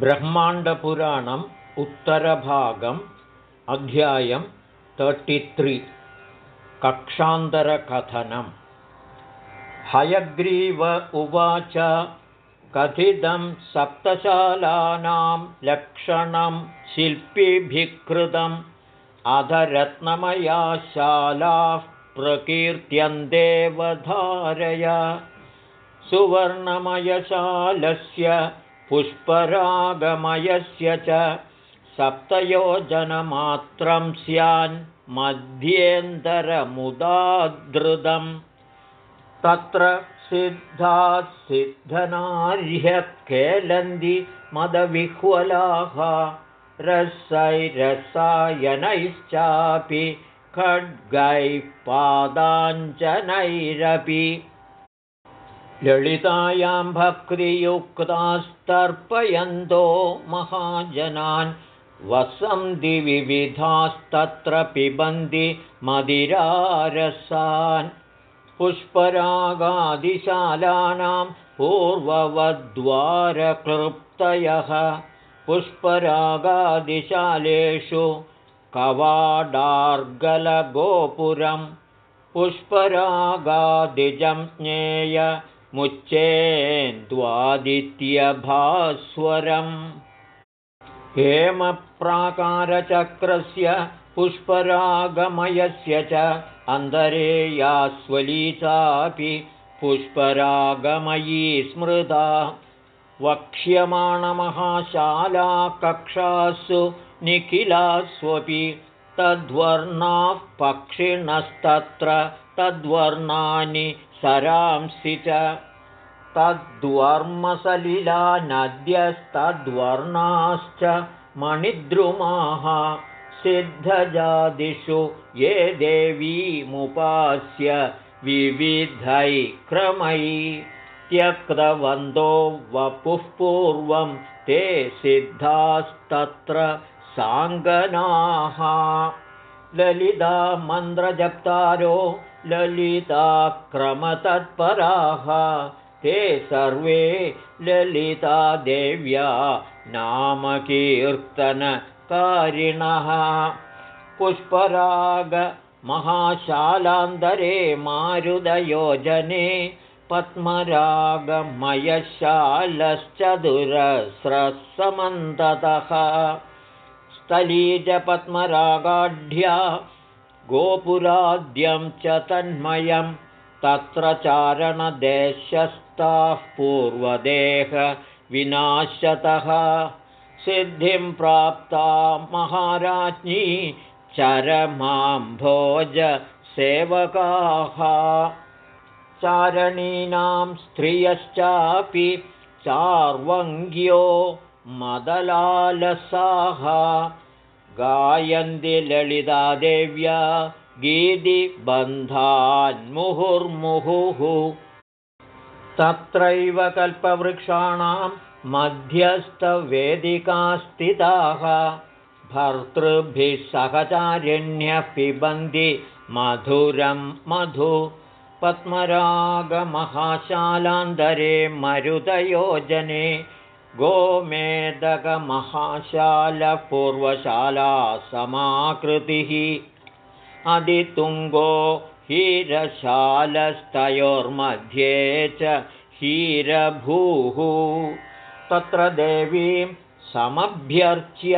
ब्रह्माण्डपुराणम् उत्तरभागम् अध्यायं तर्टित्रि कक्षान्तरकथनम्। हयग्रीव उवाच कथितं सप्तशालानां लक्षणं शिल्पिभिः अधरत्नमया शालाः प्रकीर्त्यन्देवधारय सुवर्णमयशालस्य पुष्परागमयस्य च सप्तयोजनमात्रं स्यान्मध्येन्दरमुदादृतम् तत्र सिद्धासिद्धनार्ह्यत्केलन्ति मदविह्वलाः। रसैरसायनैश्चापि खड्गैः पादाञ्जनैरपि ललितायां भक्तियुक्तास्तर्पयन्तो महाजनान् वसन्ति विविधास्तत्र पिबन्ति मदिरारसान्। पुष्परागादिशालानां पूर्ववद्वारक्लृप्तयः। पुष्परागादिशालेषु कवाडार्गलगोपुरं पुष्परागादिजं ज्ञेय मुच्चेन्द्वादित्यभास्वरम् हेमप्राकारचक्रस्य पुष्परागमयस्य च अन्तरेयास्वलीचापि पुष्परागमयी स्मृता। वक्ष्यमाणमहाशाला कक्षासु निखिलास्वपि तद्वर्णाः पक्षिणस्तत्र तद्वर्णानि सरांसि च तद्वर्मसलिला नद्यस्तद्वर्णाश्च मणिद्रुमाः सिद्धजादिषु ये देवीमुपास्य विविधै क्रमै त्यक्तवन्तो वपुः पूर्वं ते सिद्धास्तत्र साङ्गनाः। ललिता मन्त्रजप्तारो ललिताक्रमतत्पराः ते सर्वे ललितादेव्या नामकीर्तनकारिणः। पुष्परागमहाशालान्तरे मारुदयोजने पद्मरागमयशालश्चतुरस्रसमन्ततः। स्थलीजपद्मरागाढ्या गोपुराद्यं च तन्मयं तत्र चारणदेशस्ताः पूर्वदेहविनाशतः सिद्धिं प्राप्ता महाराज्ञी चरमाम्भोजसेवकाः चारणीनां स्त्रियश्चापि चार्वङ्ग्यो मदलालसाः गायन्ति ललितादेव्या गीतिबन्धान्मुहुर्मुहुः। तत्रैव कल्पवृक्षाणां मध्यस्थवेदिकास्थिताः। भर्तृभिः सहचारिण्यः पिबन्ति मधुरं मधु। पद्मरागमहाशालान्तरे मरुदयोजने गोमेदकमहाशालपूर्वशाला समाकृतिः अदितुङ्गो हीरशालस्तयोर्मध्ये च हीरभूः। तत्र देवीं समभ्यर्च्य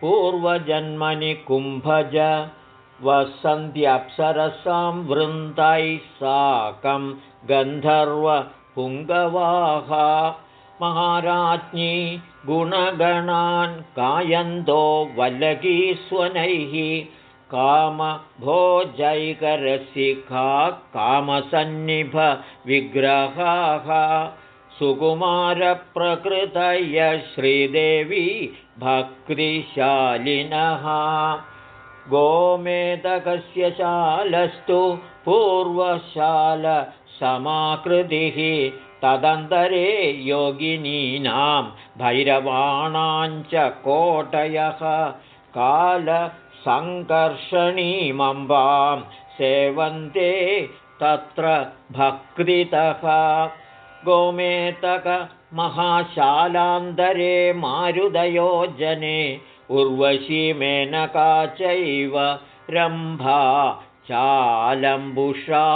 पूर्वजन्मनि कुम्भज वसन्त्यप्सरसां वृन्दैः साकं गन्धर्वपुङ्गवाः महाराज्ञी गुणगणान् गायन्तो वल्लकीस्वनैः कामभोजैकरसिका कामसन्निभविग्रहाः सुकुमारप्रकृतय श्रीदेवी भक्तिशालिनः। गोमेतकस्य शालस्तु पूर्वशालसमाकृतिः तदन्तरे योगिनीनां भैरवाणाञ्च कोटयः कालसङ्कर्षणीमम्बां सेवन्ते तत्र भक्तितः। गोमेतक महाशालान्तरे मारुदयोजने उर्वशीमेनका चैव रम्भा चालम्बुषा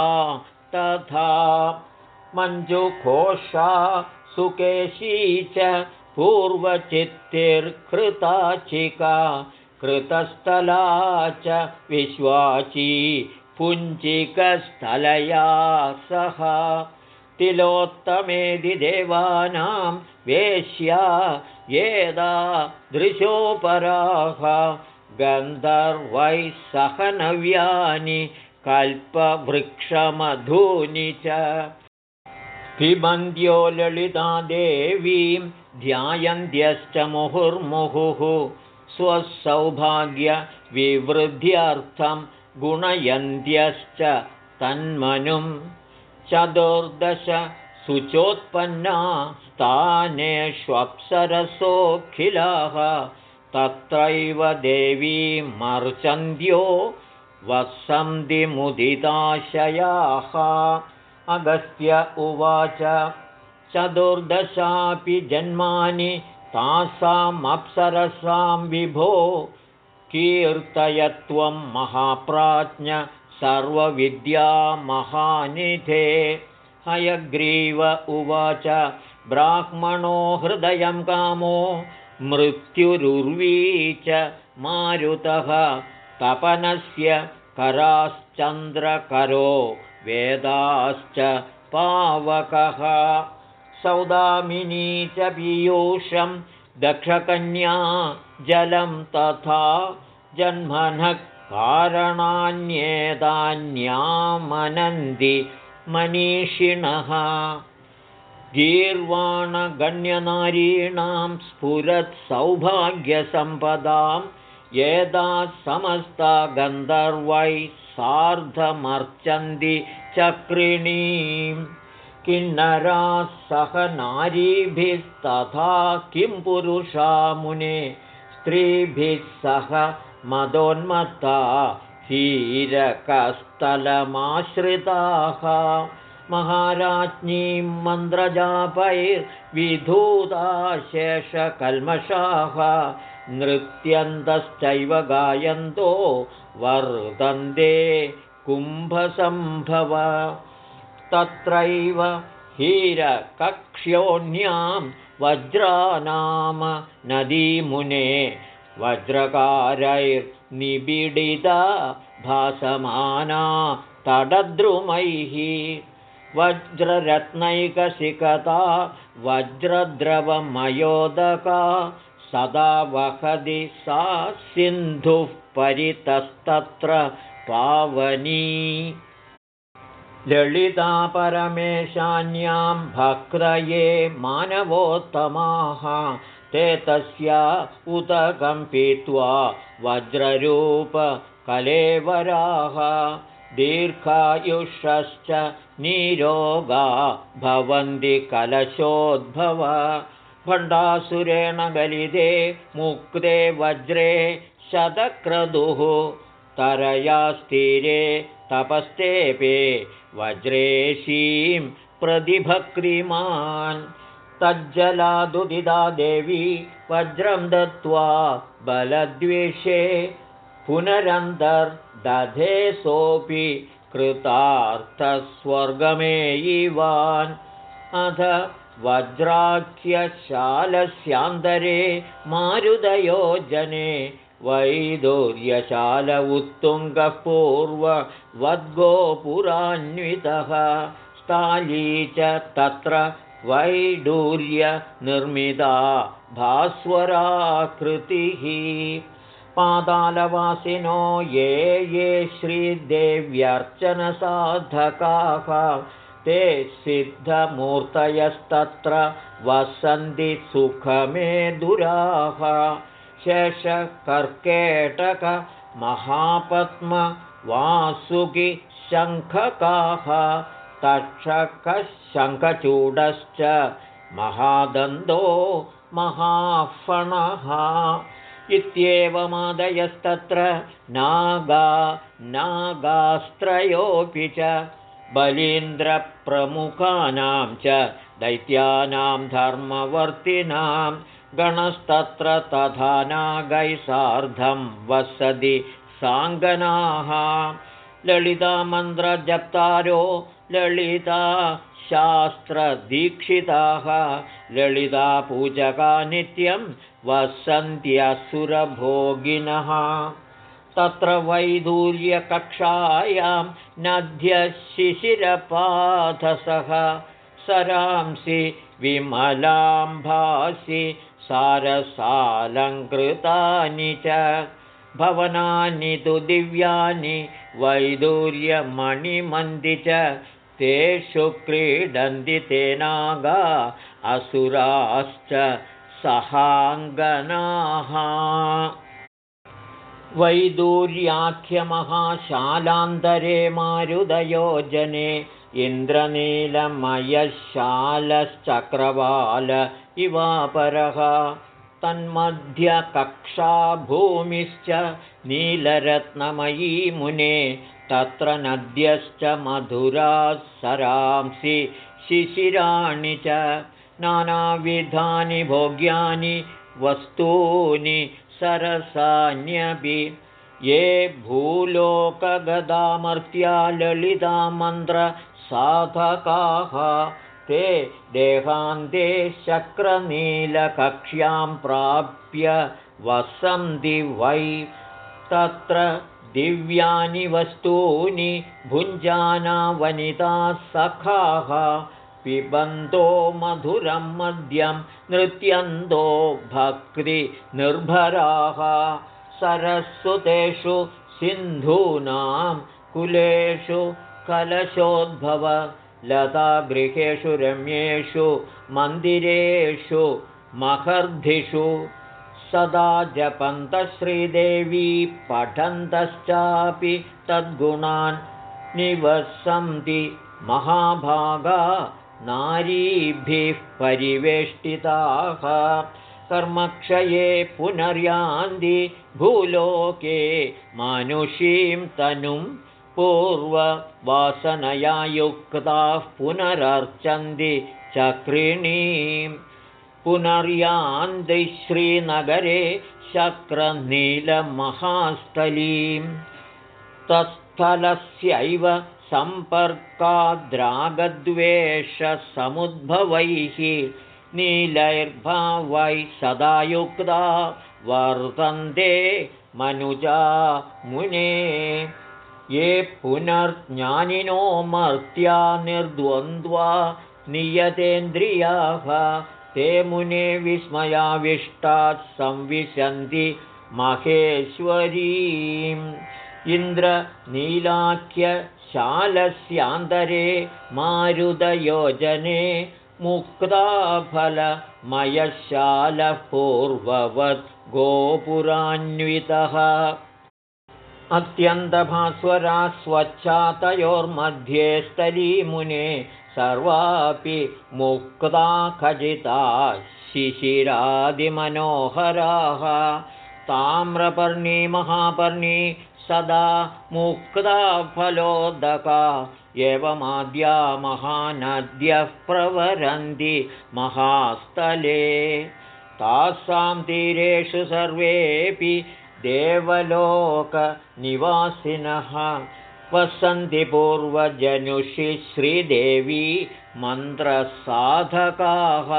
तथा मञ्जुघोषा सुकेशी च पूर्वचित्तिर्कृताचिका कृतस्थला च विश्वाची पुञ्जिकस्थलया सह। तिलोत्तमेदि देवानां वेश्या येदा दृशोपराः गन्धर्वैः सह नव्यानि कल्पवृक्षमधूनि च पिबन्ध्यो ललिता देवीं ध्यायन्त्यश्च मुहुर्मुहुः। स्वसौभाग्यविवृद्ध्यर्थं गुणयन्त्यश्च तन्मनुं। चतुर्दश शुचोत्पन्ना स्थानेष्वप्सरसोऽखिलाः तत्रैव देवीमर्चन्द्यो वसन्तिमुदिताशयाः अगस्त्य उवाच। चतुर्दशापि जन्मानि तासामप्सरसां विभो। कीर्तयत्वं महाप्राज्ञ सर्वविद्यामहानिधे। हयग्रीव उवाच ब्राह्मणो हृदयं कामो। मृत्युरुर्वी च मारुतः तपनस्य कराश्चन्द्रकरो वेदाश्च पावकः। सौदामिनी च पीयूषं दक्षकन्या जलं तथा जन्मनः कारणान्येतान्यामनन्ति मनीषिणः। गीर्वाणगण्यनारीणां स्फुरत्सौभाग्यसम्पदां यदा समस्ता गन्धर्वैः सार्धमर्चन्ति चक्रिणीं किन्नराः सह नारीभिस्तथा किं पुरुषा मुने? स्त्रीभिः सह मदोन्मत्ता हीरकस्थलमाश्रिताः महाराज्ञीं मन्द्रजापैर्विधूताशेषकल्मषाः नृत्यन्तश्चैव गायन्तो वर्धन्ते कुम्भसम्भव। तत्रैव हीरकक्ष्योण्यां वज्रानाम नदीमुने वज्रकारैर्निबिडिता भासमाना तडद्रुमैः वज्ररत्नैकशिखता वज्रद्रवमयोदका सदा वहति सा सिन्धुः परितस्तत्र पावनी। ललिता परमेशान्यां भक्तये मानवोत्तमाः ते तस्या उतकं पीत्वा वज्ररूपकलेवराः दीर्घायुषश्च निरोगा भवन्ति कलशोद्भव। भण्डासुरेण गलिते मुक्ते वज्रे शतक्रदुः तरया स्थिरे तपस्तेपे वज्रेशीं प्रतिभक्तिमान्। तज्जलादुदिदा देवी वज्रं दत्त्वा बलद्वेषे पुनरन्तर्दधे सोऽपि कृतार्थस्वर्गमेयिवान्। अथ वज्राख्यशालस्यान्तरे मारुदयोजने वैदूर्यशाल उत्तुङ्गः पूर्ववद्गोपुरान्वितः स्थाली च तत्र वैडूर्यनिर्मिता भास्वराकृतिः पादालवासिनो ये ये श्रीदेव्यर्चनसाधकाः ते सिद्धमूर्तयस्तत्र वसन्ति सुखमेधुराः। शङ्खकाः तक्षकः शङ्खचूडश्च महादन्तो महाफणः इत्येवमादयस्तत्र नागा नागास्त्रयोऽपि च बलीन्द्रप्रमुखानां च दैत्यानां धर्मवर्तिनां गणस्तत्र तथा नागै सार्धं वसति साङ्गनाः। ललितामन्त्रजप्तारो ललिता शास्त्रदीक्षिताः। ललितापूजका नित्यं वसन्त्यसुरभोगिनः। तत्र वैदूर्यकक्षायां नद्यशिशिरपाधसः सरांसि विमलाम्भासि सारसालङ्कृतानि च। भवनानि तु दिव्यानि वैदूर्यमणिमन्दि च तेषु क्रीडन्ति ते नागा असुराश्च सहाङ्गनाः। वैदूर्याख्यमहाशालान्तरे मारुदयोजने इन्द्रनीलमयशालश्चक्रवाल इवापरः। तन्मध्यकक्षा भूमिश्च नीलरत्नमयी मुने तत्र नद्यश्च मधुराः सरांसि शिशिराणि च नानाविधानि भोग्यानि वस्तूनि सरसान्यपि। ये भूलोकगदामर्त्या ललितामन्त्रसाधकाः ते देहान्ते शक्रनीलकक्ष्यां प्राप्य वसन्ति वै। तत्र दिव्यानि वस्तूनि भुञ्जाना वनिताः सखाः। पिबन्तो मधुरं मद्यं नृत्यन्तो भक्तिनिर्भराः सरस्वतेषु सिन्धूनां कुलेषु कलशोद्भव लतागृहेषु रम्येषु मन्दिरेषु महर्धिषु सदा जपन्तश्रीदेवी पठन्तश्चापि तद्गुणान् निवसन्ति महाभागा नारीभिः परिवेष्टिताः। कर्मक्षये पुनर्यान्ति भूलोके मानुषीं तनुं पूर्ववासनया युक्ताः पुनरर्चन्ति चक्रिणीं पुनर्यान्ति श्रीनगरे शक्रनीलमहास्थलीं तत्स्थलस्यैव सम्पर्काद्रागद्वेषसमुद्भवैः। नीलैर्भावै सदा युक्ता वर्तन्ते मनुजा मुने। ये पुनर्ज्ञानिनो मर्त्या निर्द्वन्द्वा नियतेन्द्रियाः ते मुने विस्मयाविष्टात् संविशन्ति महेश्वरीम् इन्द्रनीलाख्यशालस्यान्तरे मारुदयोजने मुक्ताफलमयशालः पूर्ववत् गोपुरान्वितः। अत्यन्तभास्वरा स्वच्छा तयोर्मध्ये स्थलीमुने सर्वापि मुक्ता खचिता शिशिरादिमनोहराः। ताम्रपर्णी महापर्णी सदा मुक्ता फलोदका। एवमाद्या महानद्यः प्रवरन्ति महास्थले। तासां तीरेषु सर्वेऽपि देवलोकनिवासिनः वसन्ति पूर्वजनुषि श्रीदेवी मन्त्रसाधकाः।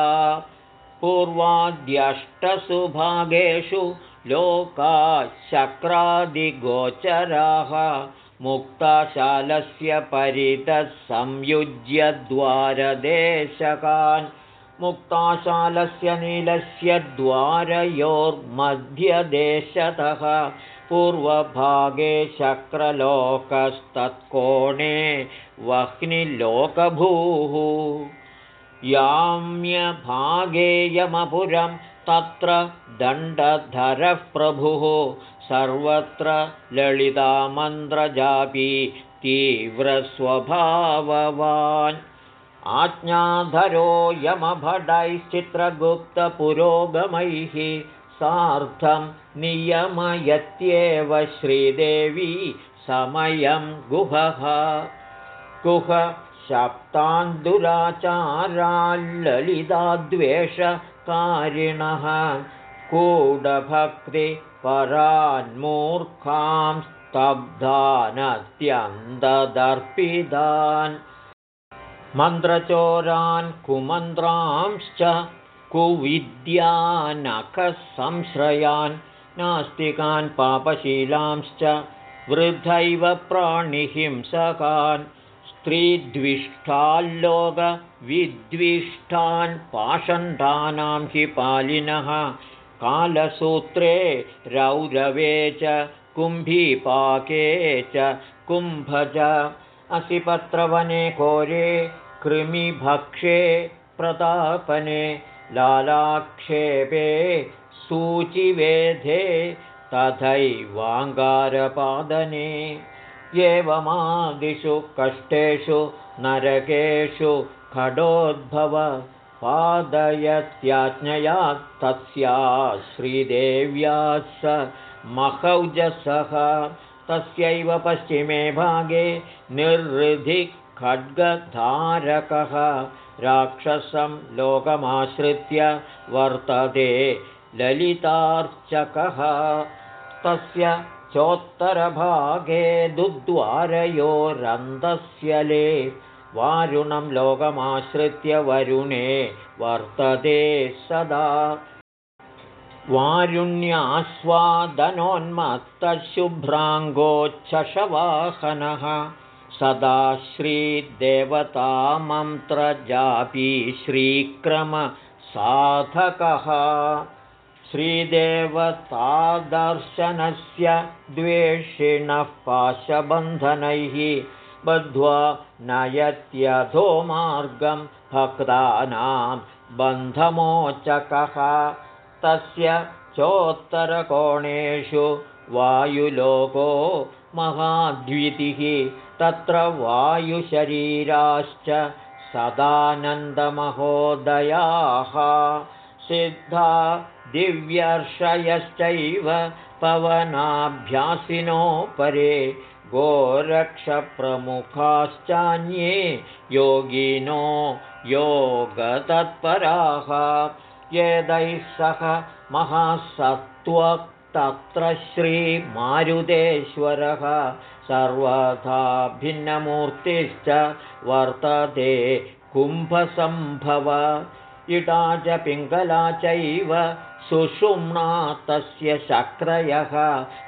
पूर्वाद्यष्टसु भागेषु लोकाशक्रादिगोचराः। मुक्ताशालस्य परितः संयुज्य द्वारदेशकान्। मुक्ताशालस्य नीलस्य द्वारयोर्मध्यदेशतः पूर्वभागे शक्रलोकस्तत्कोणे वह्निलोकभूः। याम्यभागे यमपुरं तत्र दण्डधरः प्रभुः। सर्वत्र ललितामन्त्रजापि तीव्रस्वभाववान्। आज्ञाधरो यमभटैश्चित्रगुप्तपुरोगमैः सार्धं नियमयत्येव श्रीदेवी समयं गुहः। कुह शप्तान्दुराचाराल्ललिताद्वेषकारिणः कूढभक्तिपरान्मूर्खां स्तब्धानत्यन्तदर्पितान्। मन्त्रचोरान् कुमन्त्रांश्च कुविद्यानखसंश्रयान् नास्तिकान् पापशीलांश्च वृद्धैव प्राणिहिंसकान् स्त्रीद्विष्ठाल्लोकविद्विष्टान् पाषण्डानां हि पालिनः कालसूत्रे रौरवे च कुम्भीपाके च कुम्भज असिपत्रवने कोरे कृमिभक्षे प्रतापने लालाक्षेपे सूचिवेधे तथैवाङ्गारपादने। एवमादिषु कष्टेषु नरकेषु खडोद्भव पादयत्याज्ञया तस्या श्रीदेव्या स महौजसः तस्यैव पश्चिमे भागे निर्हृधि खड्गधारकः राक्षसं लोकमाश्रित्य वर्तते ललितार्चकः। तस्य चोत्तरभागे दुद्वारयोरन्दस्यले वारुणं लोकमाश्रित्य वरुणे वर्तते सदा। वारुण्यास्वादनोन्मत्तशुभ्राङ्गोच्छशवाहनः सदा श्रीदेवतामन्त्रजापी श्रीक्रमसाधकः। श्रीदेवतादर्शनस्य द्वेषिणः पाशबन्धनैः बद्ध्वा नयत्यधो मार्गं भक्तानां बन्धमोचकः। तस्य चोत्तरकोणेषु वायुलोको महाद्वितिः तत्र वायुशरीराश्च सदानन्दमहोदयाः। सिद्धा दिव्यर्षयश्चैव पवनाभ्यासिनो परे गोरक्षप्रमुखाश्चान्ये योगिनो योगतत्पराः। यदैः सह महासत्त्वक्तत्र श्रीमारुदेश्वरः सर्वथा भिन्नमूर्तिश्च वर्तते कुम्भसम्भव। इटा च पिङ्गला चैव सुषुम्ना तस्य शक्रयः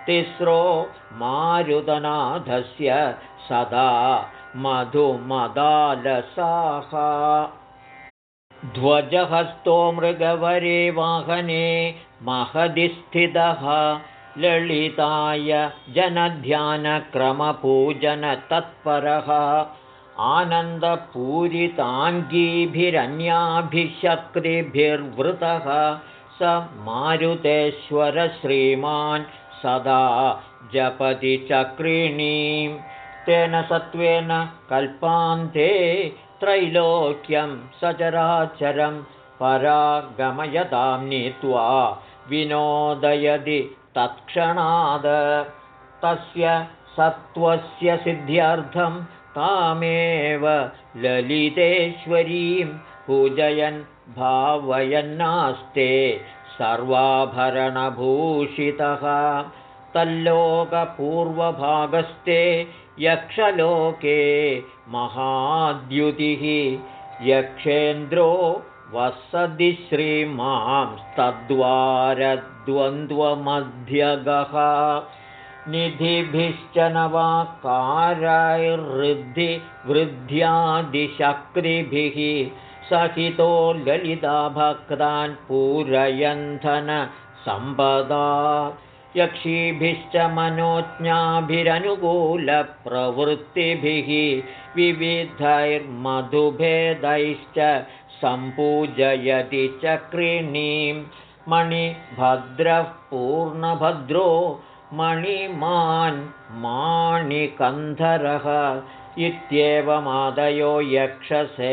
तिस्रो मारुदनाथस्य सदा मधुमदालसाः। ध्वजहस्तो मृगवरे वाहने महदि स्थितः ललिताय जनध्यानक्रमपूजनतत्परः आनन्दपूरिताङ्गीभिरन्याभिशक्तिभिर्वृतः स मारुतेश्वरश्रीमान् सदा जपति चक्रिणीं। तेन सत्त्वेन कल्पान्ते त्रैलोक्यं सचराचरं परागमयतां नीत्वा विनोदयति तत्क्षणाद। तस्य सत्त्वस्य सिद्ध्यर्थं तामेव ललितेश्वरीं पूजयन् भावयन्नास्ते सर्वाभरणभूषितः। तल्लोकपूर्वभागस्ते यक्षलोके महाद्युतिः यक्षेन्द्रो वसति श्रीमांस्तद्वारद्वन्द्वमध्यगः। निधिभिश्च नवाकारैर्वृद्धिवृद्ध्यादिशक्तिभिः सहितो ललिताभक्तान् पूरयन्थनसम्पदा यक्षीभिश्च मनोज्ञाभिरनुकूलप्रवृत्तिभिः विविधैर्मधुभेदैश्च सम्पूजयति चक्रिणीं मणिभद्रः पूर्णभद्रो मणिमान् माणिकन्धरः इत्येवमादयो यक्षसेनान्यस्तत्र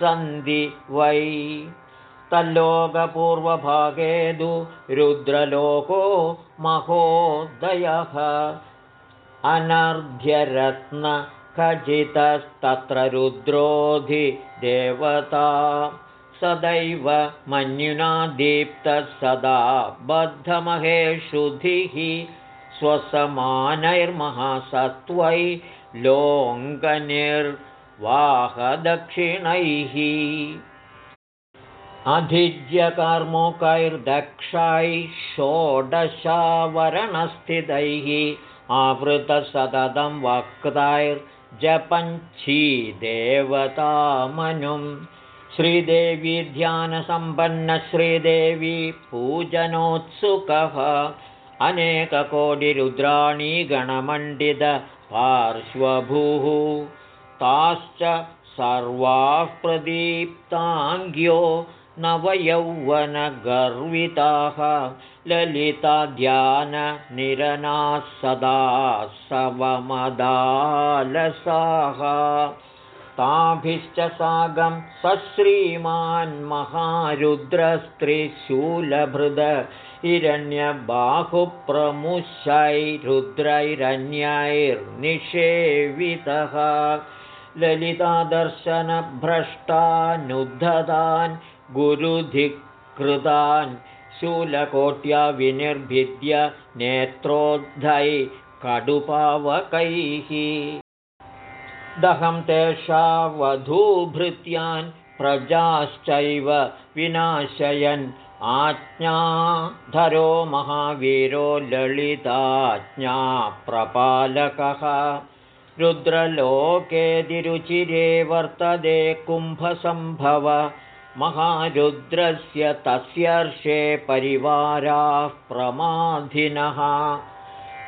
सन्धि वै। तल्लोकपूर्वभागे दु रुद्रलोको महोदयः अनर्ध्यरत्नखचितस्तत्र रुद्रोधिदेवता सदैव मन्युना दीप्तः सदा बद्धमहेषुधिः स्वसमानैर्महासत्त्वै लोङ्गनिर्वाहदक्षिणैः। अधिज्यकर्मुकैर्दक्षैः षोडशावरणस्थितैः आवृतसततं वक्ताैर्जपञ्छीदेवतामनुं श्रीदेवी ध्यानसम्पन्नश्रीदेवी पूजनोत्सुकः। अनेककोटिरुद्राणी गणमण्डितपार्श्वभूः ताश्च सर्वाः प्रदीप्ताङ्ग्यो नवयौवनगर्विताः ललिताध्याननिरनाः सदा सवमदालसाः ताभिश्च सागं सश्रीमान्महारुद्रस्त्रिशूलभृद हिरण्यबाहुप्रमुशैरुद्रैरन्यैर्निषेवितः ललितादर्शनभ्रष्टानुद्धतान् गुरुधिकृतान् शूलकोट्या विनिर्भिद्य नेत्रोद्धै कडुपावकैः दहं तेषावधूभृत्यान् प्रजाश्चैव विनाशयन् आज्ञाधरो महावीरो ललिताज्ञाप्रपालकः रुद्रलोकेऽधिरुचिरे वर्तते कुम्भसम्भव महारुद्रस्य तस्यर्षे परिवाराः प्रमाधिनः।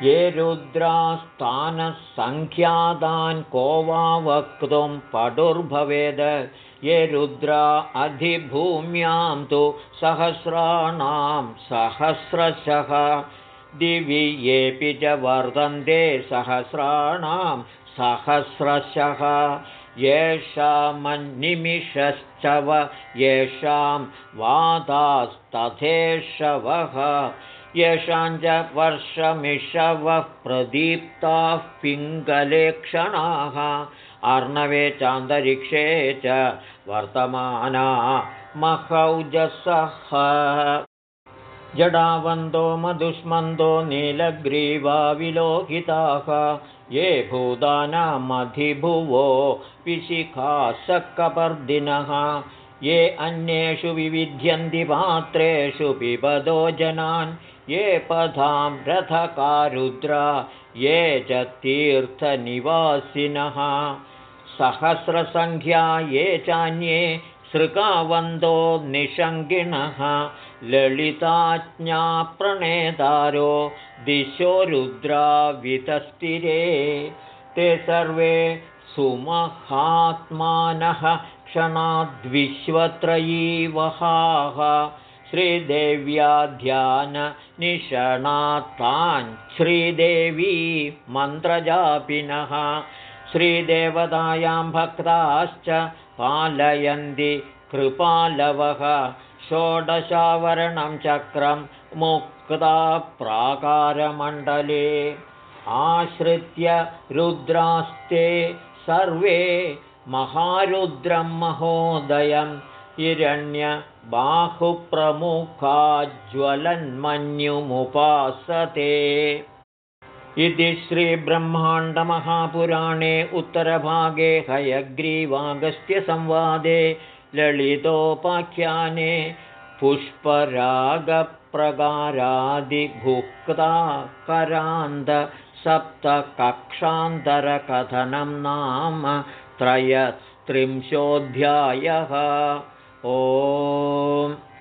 ये रुद्रास्थानसङ्ख्यातान् को वा वक्तुं पटुर्भवेद। ये रुद्रा अधिभूम्यां तु सहस्राणां सहस्रशः। दिवि येऽपि च वर्धन्ते सहस्राणां सहस्रशः येषामन्निमिषश्चव येषां वादास्तथेषवः येषां च वर्षमिषवः प्रदीप्ताः पिङ्गलेक्षणाः अर्णवे चान्तरिक्षे च वर्तमाना महौजसः जडावन्दो मधुष्मन्दो नीलग्रीवाविलोकिताः ये भूतानामधिभुवो विशिखासकपर्दिनः ये अन्येषु विविध्यन्ति पात्रेषु पिबदो जनान्। ये पधां रथकारुद्रा ये च तीर्थनिवासिनः। सहस्रसङ्ख्या ये चान्ये सृकावन्दो निषङ्गिणः ललिताज्ञाप्रणेतारो दिशो रुद्रावितस्तिरे ते सर्वे सुमहात्मानः क्षणाद्विश्वत्रयीवहाः। श्रीदेव्याध्याननिषणात्तान् श्रीदेवी मन्त्रजापिनः। श्रीदेवतायां भक्ताश्च पालयन्ति कृपालवः षोडशावरणं चक्रं मुक्ता प्राकारमण्डले। आश्रित्य रुद्रास्ते सर्वे महारुद्रं महोदयं हिरण्यबाहुप्रमुखाज्ज्वलन्मन्युमुपासते इति श्रीब्रह्माण्डमहापुराणे उत्तरभागे हयग्रीवागस्त्यसंवादे ललितोपाख्याने पुष्परागप्रगारादिभुक्ताकरान्दसप्तकक्षान्तरकथनं नाम त्रयस्त्रिंशोऽध्यायः. ओ